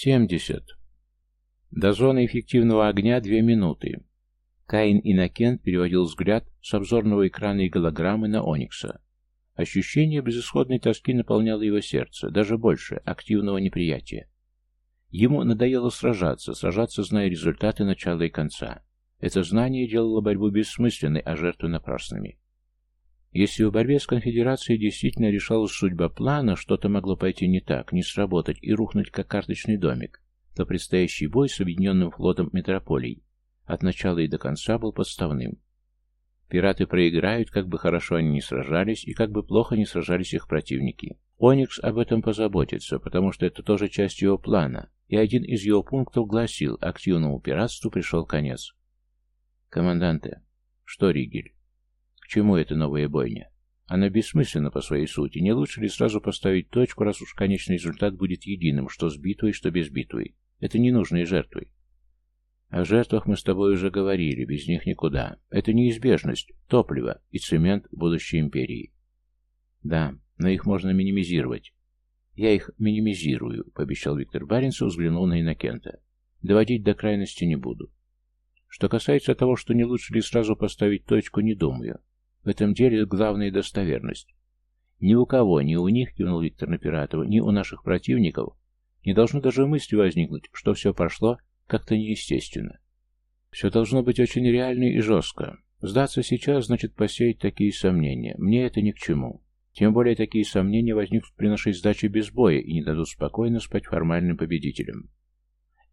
70. До зоны эффективного огня две минуты. Каин Иннокент переводил взгляд с обзорного экрана и голограммы на Оникса. Ощущение безысходной тоски наполняло его сердце, даже больше, активного неприятия. Ему надоело сражаться, сражаться, зная результаты начала и конца. Это знание делало борьбу бессмысленной, а жертвы напрасными. Если в борьбе с конфедерацией действительно решалась судьба плана, что-то могло пойти не так, не сработать и рухнуть как карточный домик, то предстоящий бой с объединенным флотом метрополий от начала и до конца был подставным. Пираты проиграют, как бы хорошо они ни сражались, и как бы плохо ни сражались их противники. Оникс об этом позаботится, потому что это тоже часть его плана, и один из его пунктов гласил, активному пиратству пришел конец. «Команданте, что, Ригель? Чему эта новая бойня? Она бессмысленна по своей сути. Не лучше ли сразу поставить точку, раз уж конечный результат будет единым, что с битвой, что без битвы? Это ненужные жертвы. О жертвах мы с тобой уже говорили, без них никуда. Это неизбежность, топливо и цемент будущей империи. Да, но их можно минимизировать. Я их минимизирую, пообещал Виктор Баренцев, взглянул на Иннокента. Доводить до крайности не буду. Что касается того, что не лучше ли сразу поставить точку, не думаю. В этом деле главная достоверность. Ни у кого, ни у них, кивнул Виктор Напиратова, ни у наших противников не должно даже мысли возникнуть, что все прошло как-то неестественно. Все должно быть очень реально и жестко. Сдаться сейчас значит посеять такие сомнения. Мне это ни к чему. Тем более такие сомнения возникнут при нашей сдаче без боя и не дадут спокойно спать формальным победителям.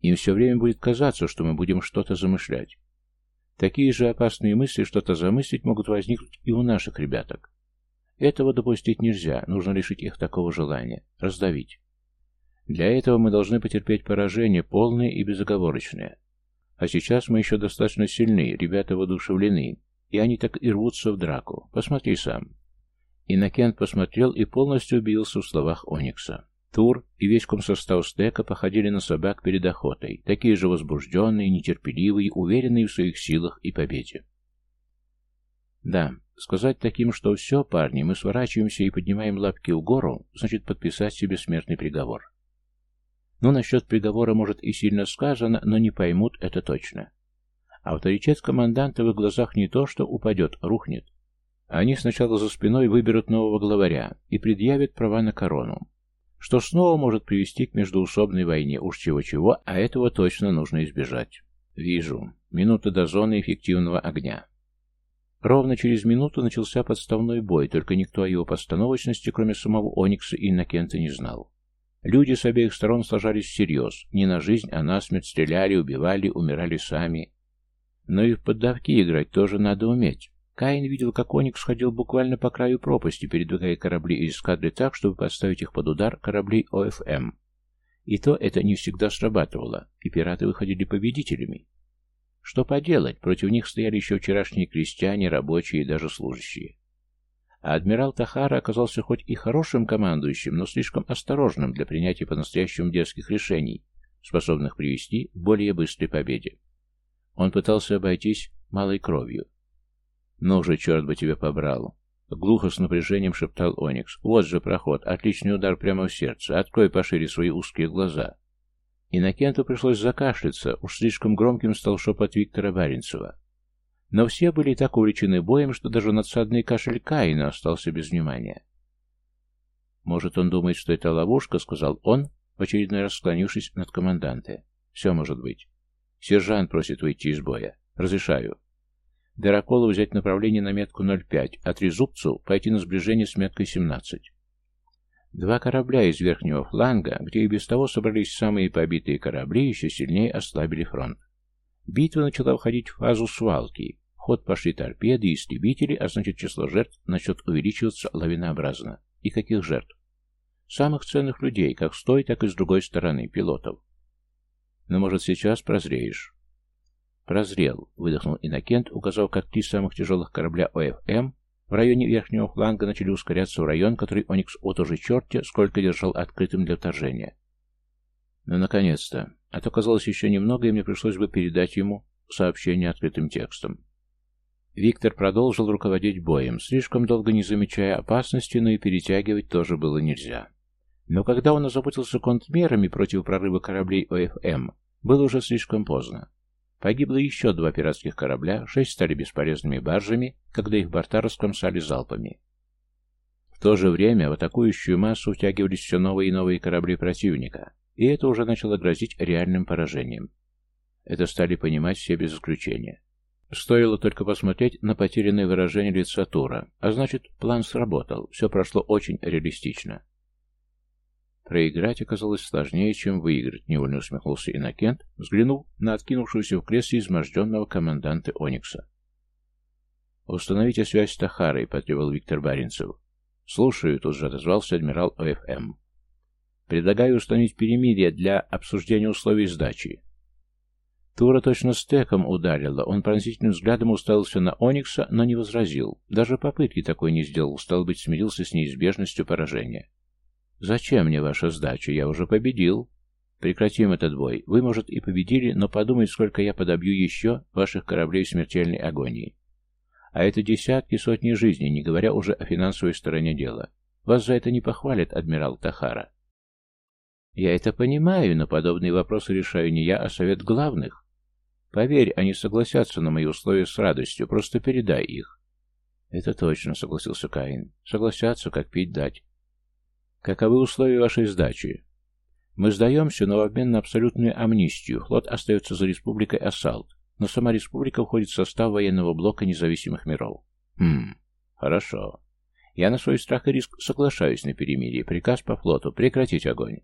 Им все время будет казаться, что мы будем что-то замышлять. Такие же опасные мысли что-то замыслить могут возникнуть и у наших ребяток. Этого допустить нельзя, нужно лишить их такого желания, раздавить. Для этого мы должны потерпеть поражение, полное и безоговорочное. А сейчас мы еще достаточно сильны, ребята воодушевлены, и они так и рвутся в драку. Посмотри сам. Иннокент посмотрел и полностью убедился в словах Оникса. Тур и весь комсостав стека походили на собак перед охотой, такие же возбужденные, нетерпеливые, уверенные в своих силах и победе. Да, сказать таким, что все, парни, мы сворачиваемся и поднимаем лапки в гору, значит подписать себе смертный приговор. Ну, насчет приговора, может, и сильно сказано, но не поймут это точно. Авторитет команданта в их глазах не то, что упадет, рухнет. Они сначала за спиной выберут нового главаря и предъявят права на корону. Что снова может привести к междуусобной войне, уж чего-чего, а этого точно нужно избежать. Вижу. Минута до зоны эффективного огня. Ровно через минуту начался подставной бой, только никто о его постановочности, кроме самого Оникса и Иннокента, не знал. Люди с обеих сторон сложались всерьез. Не на жизнь, а на смерть стреляли, убивали, умирали сами. Но и в поддавки играть тоже надо уметь. Каин видел, как Оникс ходил буквально по краю пропасти, передвигая корабли из эскадры так, чтобы поставить их под удар кораблей ОФМ. И то это не всегда срабатывало, и пираты выходили победителями. Что поделать, против них стояли еще вчерашние крестьяне, рабочие и даже служащие. А адмирал Тахара оказался хоть и хорошим командующим, но слишком осторожным для принятия по-настоящему дерзких решений, способных привести к более быстрой победе. Он пытался обойтись малой кровью. «Ну же, черт бы тебя побрал!» Глухо с напряжением шептал Оникс. «Вот же проход, отличный удар прямо в сердце. Открой пошире свои узкие глаза». Иннокенту пришлось закашляться, уж слишком громким стал шепот Виктора Баренцева. Но все были так увлечены боем, что даже надсадный кашель Каина остался без внимания. «Может, он думает, что это ловушка?» — сказал он, в очередной раз склонившись над команданте. «Все может быть. Сержант просит выйти из боя. Разрешаю. Дераколу взять направление на метку 05, а Трезубцу пойти на сближение с меткой 17. Два корабля из верхнего фланга, где и без того собрались самые побитые корабли, еще сильнее ослабили фронт. Битва начала входить в фазу свалки. В ход пошли торпеды и истребители, а значит число жертв начнет увеличиваться лавинообразно. И каких жертв? Самых ценных людей, как с той, так и с другой стороны, пилотов. Но, может, сейчас прозреешь? Прозрел, выдохнул Иннокент, указав, как три самых тяжелых корабля ОФМ в районе верхнего фланга начали ускоряться в район, который Оникс от уже черте сколько держал открытым для вторжения. Ну, наконец-то. А то казалось еще немного, и мне пришлось бы передать ему сообщение открытым текстом. Виктор продолжил руководить боем, слишком долго не замечая опасности, но и перетягивать тоже было нельзя. Но когда он озаботился контрмерами против прорыва кораблей ОФМ, было уже слишком поздно. Погибло еще два пиратских корабля, шесть стали бесполезными баржами, когда их борта раскромсали залпами. В то же время в атакующую массу втягивались все новые и новые корабли противника, и это уже начало грозить реальным поражением. Это стали понимать все без исключения. Стоило только посмотреть на потерянное выражение лица Тура, а значит, план сработал, все прошло очень реалистично. Проиграть оказалось сложнее, чем выиграть, невольно усмехнулся Иннокент, взглянув на откинувшегося в кресле изможденного команданта Оникса. «Установите связь с Тахарой», — потребовал Виктор Баринцев. «Слушаю», — тут же отозвался адмирал ОФМ. «Предлагаю установить перемирие для обсуждения условий сдачи. Тура точно стеком ударила. Он пронзительным взглядом уставился на Оникса, но не возразил. Даже попытки такой не сделал, стал быть, смирился с неизбежностью поражения. «Зачем мне ваша сдача? Я уже победил». «Прекратим этот бой. Вы, может, и победили, но подумайте, сколько я подобью еще ваших кораблей в смертельной агонии. А это десятки, сотни жизней, не говоря уже о финансовой стороне дела. Вас за это не похвалит адмирал Тахара». «Я это понимаю, но подобные вопросы решаю не я, а совет главных. Поверь, они согласятся на мои условия с радостью, просто передай их. Это точно, согласился Каин. Согласятся, как пить дать. Каковы условия вашей сдачи? Мы сдаемся, но в обмен на абсолютную амнистию. Флот остается за республикой Ассалт, но сама республика входит в состав военного блока независимых миров. Хм, хорошо. Я на свой страх и риск соглашаюсь на перемирие. Приказ по флоту прекратить огонь.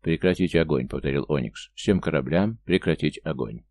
«Прекратить огонь», — повторил Оникс. «Всем кораблям прекратить огонь».